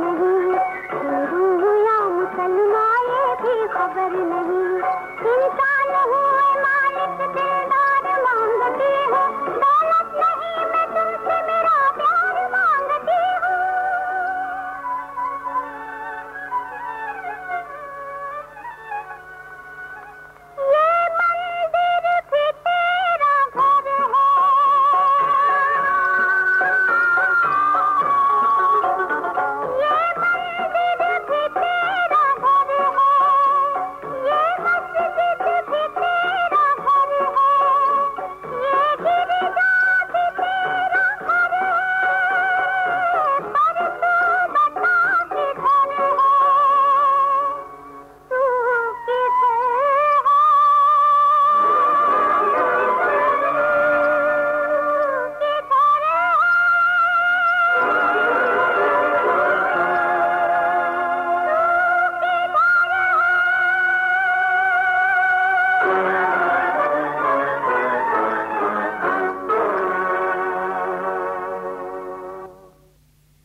नहीं है हिंदू या मुसलमान ये भी खबर नहीं।